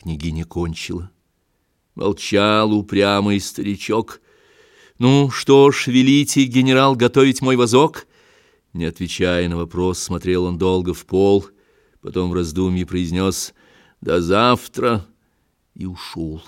Княгиня кончила. Молчал упрямый старичок. «Ну что ж, велите, генерал, готовить мой возок?» Не отвечая на вопрос, смотрел он долго в пол, потом в раздумье произнес «До завтра» и ушел.